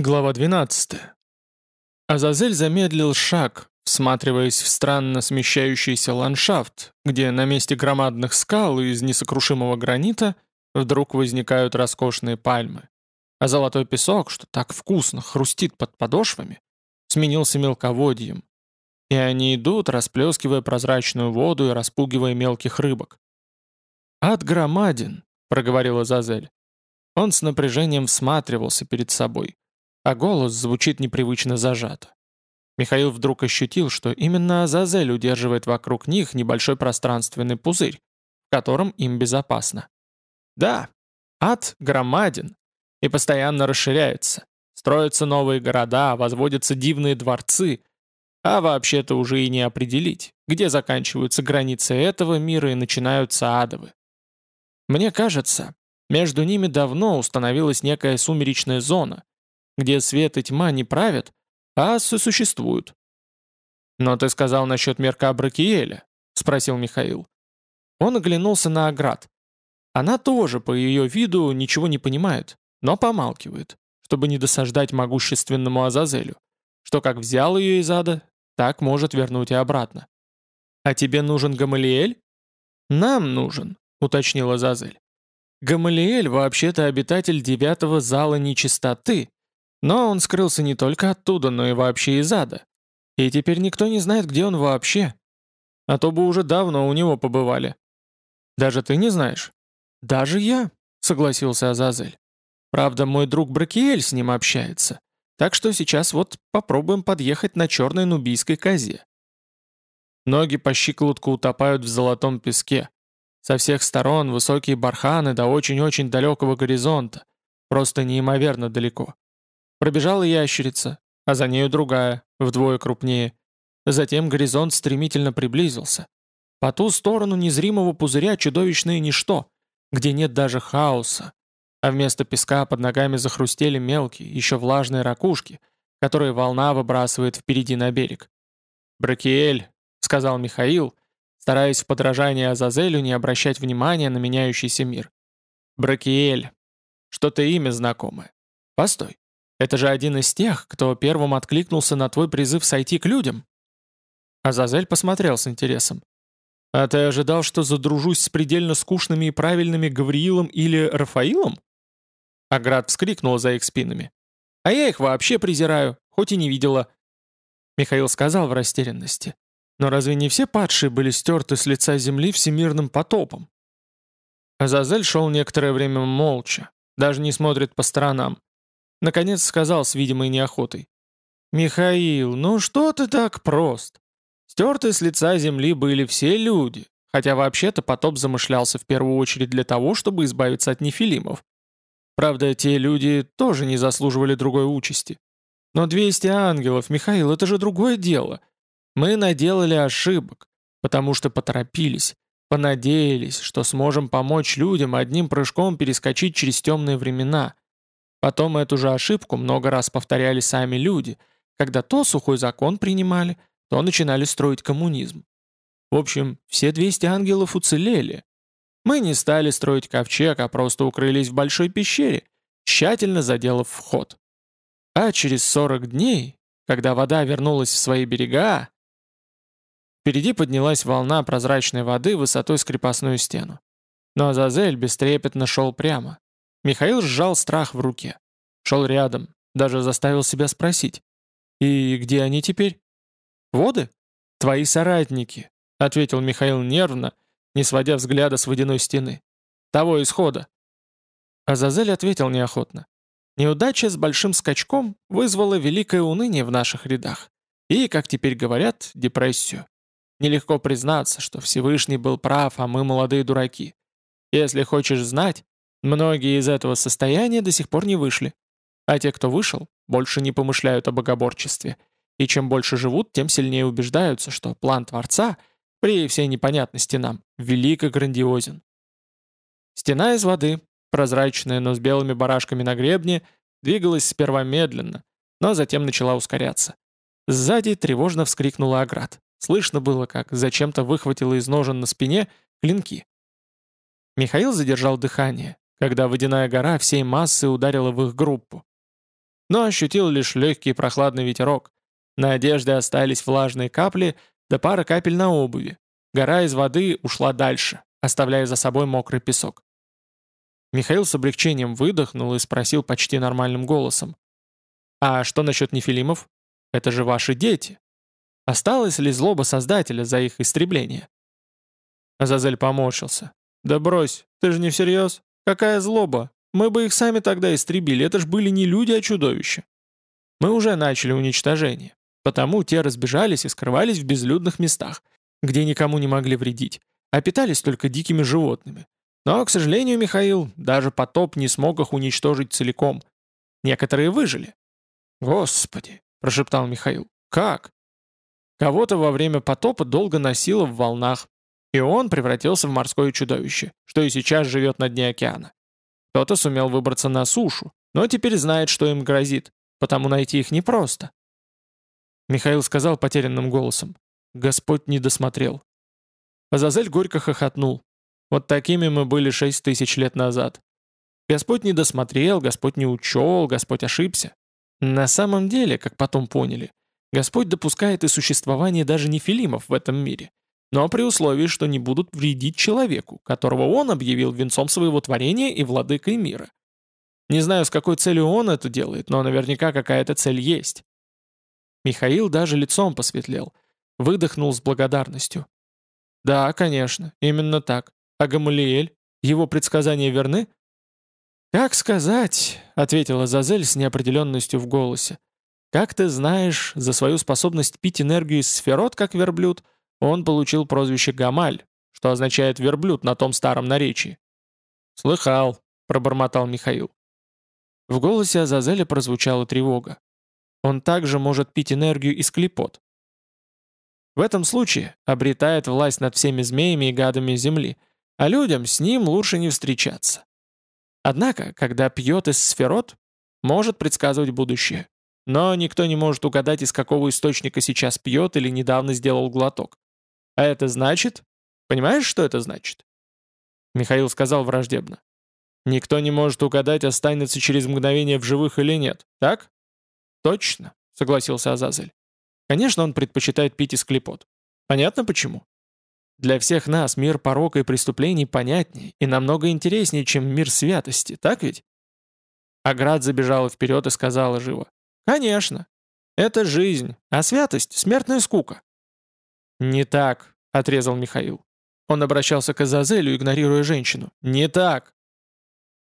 Глава 12. Азазель замедлил шаг, всматриваясь в странно смещающийся ландшафт, где на месте громадных скал из несокрушимого гранита вдруг возникают роскошные пальмы. А золотой песок, что так вкусно хрустит под подошвами, сменился мелководьем. И они идут, расплескивая прозрачную воду и распугивая мелких рыбок. «Ад громаден», — проговорила Азазель. Он с напряжением всматривался перед собой а голос звучит непривычно зажато. Михаил вдруг ощутил, что именно Азазель удерживает вокруг них небольшой пространственный пузырь, в котором им безопасно. Да, ад громаден и постоянно расширяется. Строятся новые города, возводятся дивные дворцы, а вообще-то уже и не определить, где заканчиваются границы этого мира и начинаются адовы. Мне кажется, между ними давно установилась некая сумеречная зона, где свет и тьма не правят, а сосуществуют. «Но ты сказал насчет мерка Бракиэля?» — спросил Михаил. Он оглянулся на Аград. Она тоже, по ее виду, ничего не понимает, но помалкивает, чтобы не досаждать могущественному Азазелю, что как взял ее из ада, так может вернуть и обратно. «А тебе нужен Гамалиэль?» «Нам нужен», — уточнил Азазель. «Гамалиэль вообще-то обитатель девятого зала нечистоты, но он скрылся не только оттуда, но и вообще из ада. И теперь никто не знает, где он вообще. А то бы уже давно у него побывали. Даже ты не знаешь? Даже я, согласился Азазель. Правда, мой друг Бракиэль с ним общается. Так что сейчас вот попробуем подъехать на черной нубийской козе. Ноги по щиколотку утопают в золотом песке. Со всех сторон высокие барханы до очень-очень далекого горизонта. Просто неимоверно далеко. Пробежала ящерица, а за нею другая, вдвое крупнее. Затем горизонт стремительно приблизился. По ту сторону незримого пузыря чудовищное ничто, где нет даже хаоса, а вместо песка под ногами захрустели мелкие, еще влажные ракушки, которые волна выбрасывает впереди на берег. «Бракиэль», — сказал Михаил, стараясь в подражании Азазелю не обращать внимания на меняющийся мир. «Бракиэль. Что-то имя знакомое. Постой. Это же один из тех, кто первым откликнулся на твой призыв сойти к людям». Азазель посмотрел с интересом. «А ты ожидал, что задружусь с предельно скучными и правильными Гавриилом или Рафаилом?» Аград вскрикнул за их спинами. «А я их вообще презираю, хоть и не видела». Михаил сказал в растерянности. «Но разве не все падшие были стерты с лица земли всемирным потопом?» Азазель шел некоторое время молча, даже не смотрит по сторонам. Наконец сказал с видимой неохотой. «Михаил, ну что ты так прост? Стерты с лица земли были все люди, хотя вообще-то потоп замышлялся в первую очередь для того, чтобы избавиться от нефилимов. Правда, те люди тоже не заслуживали другой участи. Но 200 ангелов, Михаил, это же другое дело. Мы наделали ошибок, потому что поторопились, понадеялись, что сможем помочь людям одним прыжком перескочить через темные времена — Потом эту же ошибку много раз повторяли сами люди, когда то сухой закон принимали, то начинали строить коммунизм. В общем, все 200 ангелов уцелели. Мы не стали строить ковчег, а просто укрылись в большой пещере, тщательно заделав вход. А через 40 дней, когда вода вернулась в свои берега, впереди поднялась волна прозрачной воды высотой с крепостную стену. Но Азазель бестрепетно шел прямо, Михаил сжал страх в руке. Шел рядом, даже заставил себя спросить. «И где они теперь?» «Воды? Твои соратники», — ответил Михаил нервно, не сводя взгляда с водяной стены. «Того исхода». Азазель ответил неохотно. «Неудача с большим скачком вызвала великое уныние в наших рядах. И, как теперь говорят, депрессию. Нелегко признаться, что Всевышний был прав, а мы молодые дураки. Если хочешь знать, Многие из этого состояния до сих пор не вышли. А те, кто вышел, больше не помышляют о богоборчестве. И чем больше живут, тем сильнее убеждаются, что план Творца, при всей непонятности нам, велик и грандиозен. Стена из воды, прозрачная, но с белыми барашками на гребне, двигалась сперва медленно, но затем начала ускоряться. Сзади тревожно вскрикнула Аград. Слышно было, как зачем-то выхватила из ножен на спине клинки. Михаил задержал дыхание, когда водяная гора всей массы ударила в их группу. но ощутил лишь легкий прохладный ветерок. На одежде остались влажные капли, да пара капель на обуви. Гора из воды ушла дальше, оставляя за собой мокрый песок. Михаил с облегчением выдохнул и спросил почти нормальным голосом. «А что насчет нефилимов? Это же ваши дети. Осталась ли злоба Создателя за их истребление?» Азазель поморщился. «Да брось, ты же не всерьез? Какая злоба? Мы бы их сами тогда истребили, это ж были не люди, а чудовища. Мы уже начали уничтожение, потому те разбежались и скрывались в безлюдных местах, где никому не могли вредить, а питались только дикими животными. Но, к сожалению, Михаил, даже потоп не смог их уничтожить целиком. Некоторые выжили. «Господи!» – прошептал Михаил. «Как?» Кого-то во время потопа долго носило в волнах, и он превратился в морское чудовище, что и сейчас живет на дне океана. Кто-то сумел выбраться на сушу, но теперь знает, что им грозит, потому найти их непросто. Михаил сказал потерянным голосом. Господь не досмотрел. Азазель горько хохотнул. Вот такими мы были шесть тысяч лет назад. Господь не досмотрел, Господь не учел, Господь ошибся. На самом деле, как потом поняли, Господь допускает и существование даже нефилимов в этом мире но при условии, что не будут вредить человеку, которого он объявил венцом своего творения и владыкой мира. Не знаю, с какой целью он это делает, но наверняка какая-то цель есть. Михаил даже лицом посветлел, выдохнул с благодарностью. «Да, конечно, именно так. А Гамалиэль? Его предсказания верны?» «Как сказать?» — ответила Зазель с неопределенностью в голосе. «Как ты знаешь, за свою способность пить энергию из сферот, как верблюд, — он получил прозвище Гамаль, что означает «верблюд» на том старом наречии. «Слыхал», — пробормотал Михаил. В голосе Азазеля прозвучала тревога. Он также может пить энергию из клепот. В этом случае обретает власть над всеми змеями и гадами Земли, а людям с ним лучше не встречаться. Однако, когда пьет из сферот, может предсказывать будущее. Но никто не может угадать, из какого источника сейчас пьет или недавно сделал глоток. А это значит... Понимаешь, что это значит?» Михаил сказал враждебно. «Никто не может угадать, останется через мгновение в живых или нет, так?» «Точно», — согласился Азазель. «Конечно, он предпочитает пить из клепот. Понятно почему? Для всех нас мир порока и преступлений понятнее и намного интереснее, чем мир святости, так ведь?» Аград забежала вперед и сказала живо. «Конечно. Это жизнь, а святость — смертная скука. «Не так», — отрезал Михаил. Он обращался к Азазелю, игнорируя женщину. «Не так!»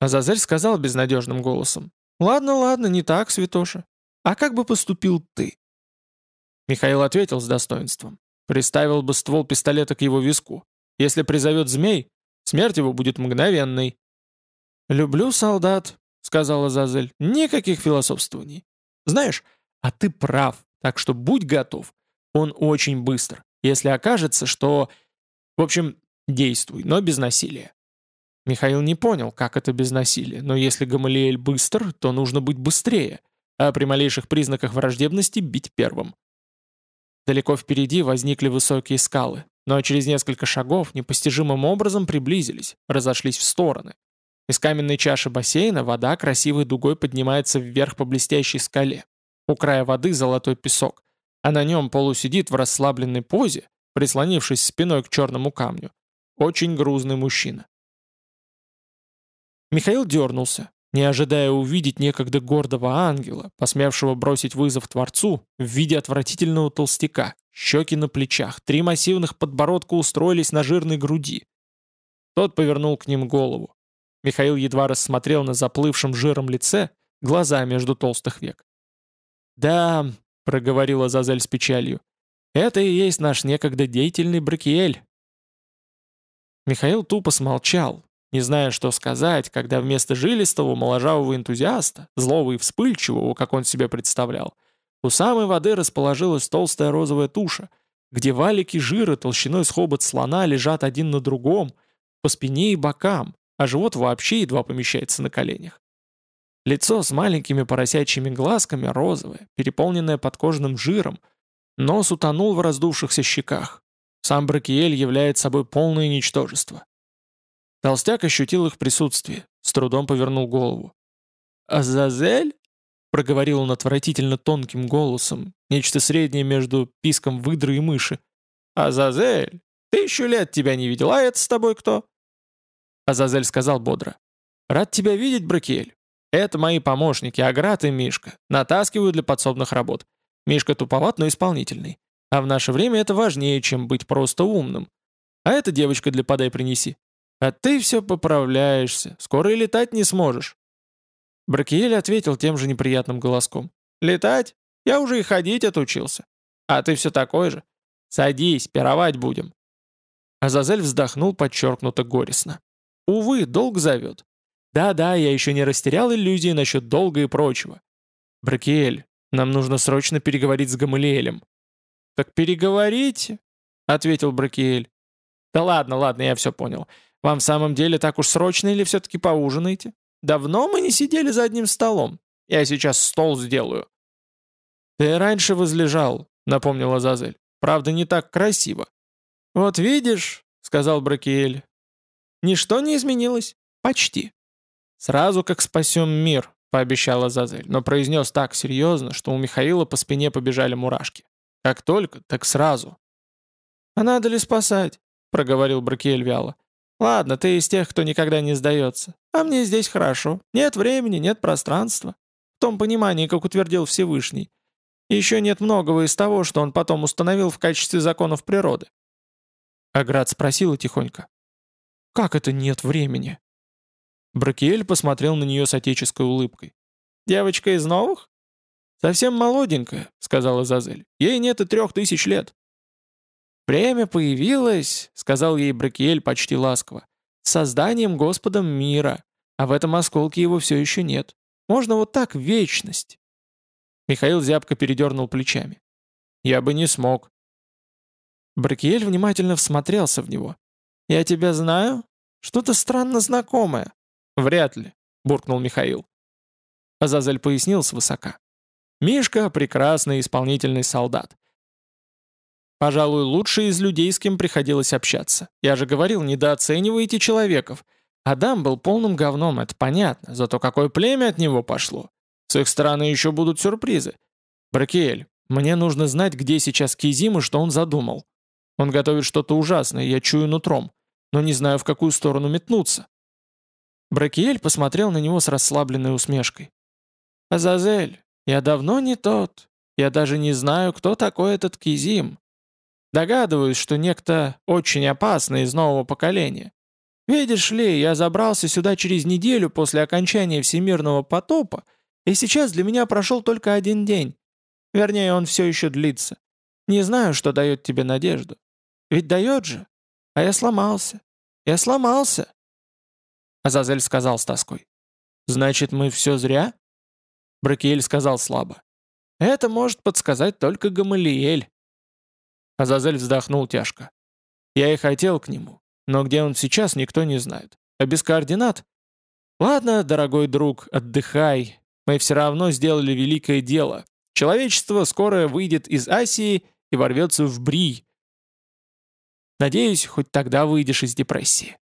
Азазель сказал безнадежным голосом. «Ладно, ладно, не так, святоша. А как бы поступил ты?» Михаил ответил с достоинством. Приставил бы ствол пистолета к его виску. Если призовет змей, смерть его будет мгновенной. «Люблю солдат», — сказала Азазель. «Никаких философствований. Знаешь, а ты прав, так что будь готов. Он очень быстр. Если окажется, что... В общем, действуй, но без насилия. Михаил не понял, как это без насилия, но если Гамалиэль быстр, то нужно быть быстрее, а при малейших признаках враждебности бить первым. Далеко впереди возникли высокие скалы, но через несколько шагов непостижимым образом приблизились, разошлись в стороны. Из каменной чаши бассейна вода красивой дугой поднимается вверх по блестящей скале. У края воды золотой песок а на нем полусидит в расслабленной позе, прислонившись спиной к черному камню, очень грузный мужчина. Михаил дернулся, не ожидая увидеть некогда гордого ангела, посмевшего бросить вызов Творцу в виде отвратительного толстяка, щеки на плечах, три массивных подбородка устроились на жирной груди. Тот повернул к ним голову. Михаил едва рассмотрел на заплывшем жиром лице глаза между толстых век. Да, — проговорила Зазель с печалью. «Это и есть наш некогда деятельный Бракиэль». Михаил тупо смолчал, не зная, что сказать, когда вместо жилистого моложавого энтузиаста, злого и вспыльчивого, как он себя представлял, у самой воды расположилась толстая розовая туша, где валики жира толщиной с хобот слона лежат один на другом, по спине и бокам, а живот вообще едва помещается на коленях. Лицо с маленькими поросячьими глазками розовое, переполненное подкожным жиром. Нос утонул в раздувшихся щеках. Сам Бракиэль является собой полное ничтожество. Толстяк ощутил их присутствие, с трудом повернул голову. «Азазель?» проговорил он отвратительно тонким голосом, нечто среднее между писком выдры и мыши. «Азазель, тысячу лет тебя не видел, а это с тобой кто?» Азазель сказал бодро. «Рад тебя видеть, Бракель. Это мои помощники, Аграт и Мишка. Натаскиваю для подсобных работ. Мишка туповат, но исполнительный. А в наше время это важнее, чем быть просто умным. А эта девочка для подай принеси. А ты все поправляешься. Скоро и летать не сможешь. Бракиэль ответил тем же неприятным голоском. «Летать? Я уже и ходить отучился. А ты все такой же. Садись, пировать будем». Азазель вздохнул подчеркнуто горестно. «Увы, долг зовет. Да-да, я еще не растерял иллюзии насчет долга и прочего. Бракиэль, нам нужно срочно переговорить с Гамалиэлем». «Так переговорите», — ответил Бракиэль. «Да ладно, ладно, я все понял. Вам в самом деле так уж срочно или все-таки поужинаете? Давно мы не сидели за одним столом. Я сейчас стол сделаю». «Ты раньше возлежал», — напомнила Зазель. «Правда, не так красиво». «Вот видишь», — сказал Бракиэль, — «ничто не изменилось. Почти». «Сразу как спасем мир», — пообещала Зазель, но произнес так серьезно, что у Михаила по спине побежали мурашки. «Как только, так сразу». «А надо ли спасать?» — проговорил Бракиэль вяло. «Ладно, ты из тех, кто никогда не сдается. А мне здесь хорошо. Нет времени, нет пространства. В том понимании, как утвердил Всевышний. Еще нет многого из того, что он потом установил в качестве законов природы». Аград спросила тихонько. «Как это нет времени?» Бракиэль посмотрел на нее с отеческой улыбкой. «Девочка из новых?» «Совсем молоденькая», — сказала Зазель. «Ей нет и трех тысяч лет». «Время появилось», — сказал ей Бракиэль почти ласково, — «созданием Господом мира, а в этом осколке его все еще нет. Можно вот так вечность». Михаил зябко передернул плечами. «Я бы не смог». Бракиэль внимательно всмотрелся в него. «Я тебя знаю? Что-то странно знакомое». «Вряд ли», — буркнул Михаил. Азазель пояснил свысока. «Мишка — прекрасный исполнительный солдат. Пожалуй, лучший из людей, с кем приходилось общаться. Я же говорил, недооценивайте человеков. Адам был полным говном, это понятно, зато какое племя от него пошло. С их стороны еще будут сюрпризы. Бракиэль, мне нужно знать, где сейчас Кизим и что он задумал. Он готовит что-то ужасное, я чую нутром, но не знаю, в какую сторону метнуться. Бракиэль посмотрел на него с расслабленной усмешкой. «Азазель, я давно не тот. Я даже не знаю, кто такой этот Кизим. Догадываюсь, что некто очень опасный из нового поколения. Видишь ли, я забрался сюда через неделю после окончания всемирного потопа, и сейчас для меня прошел только один день. Вернее, он все еще длится. Не знаю, что дает тебе надежду. Ведь дает же. А я сломался. Я сломался. Азазель сказал с тоской. «Значит, мы все зря?» Бракиэль сказал слабо. «Это может подсказать только Гамалиэль». Азазель вздохнул тяжко. «Я и хотел к нему, но где он сейчас, никто не знает. А без координат? Ладно, дорогой друг, отдыхай. Мы все равно сделали великое дело. Человечество скоро выйдет из Асии и ворвется в Брий. Надеюсь, хоть тогда выйдешь из депрессии».